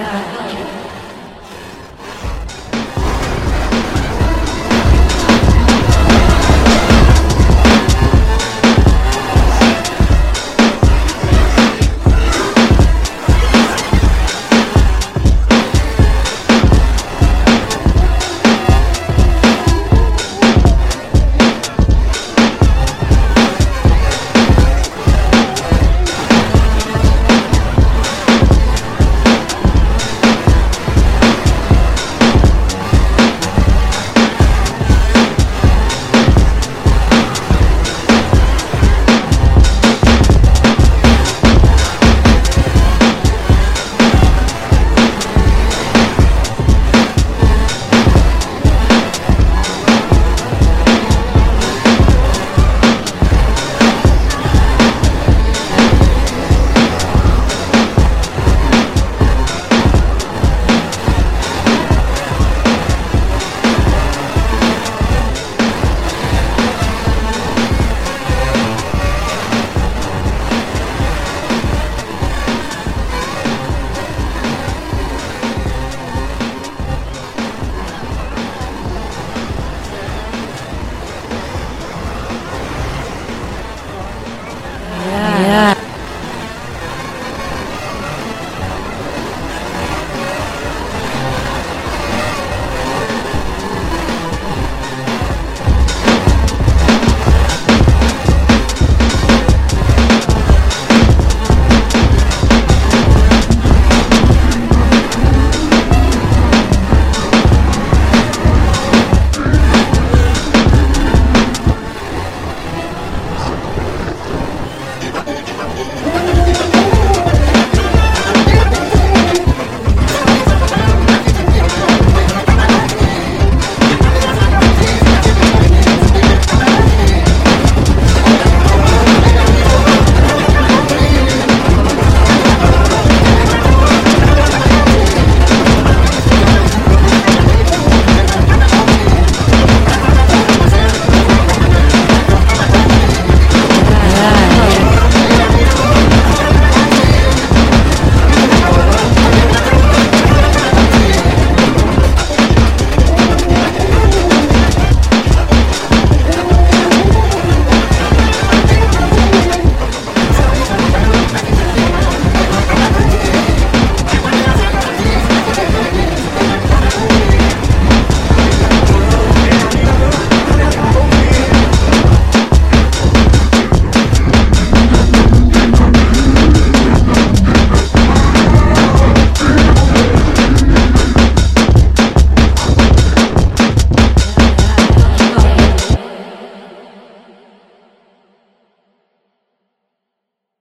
Yeah.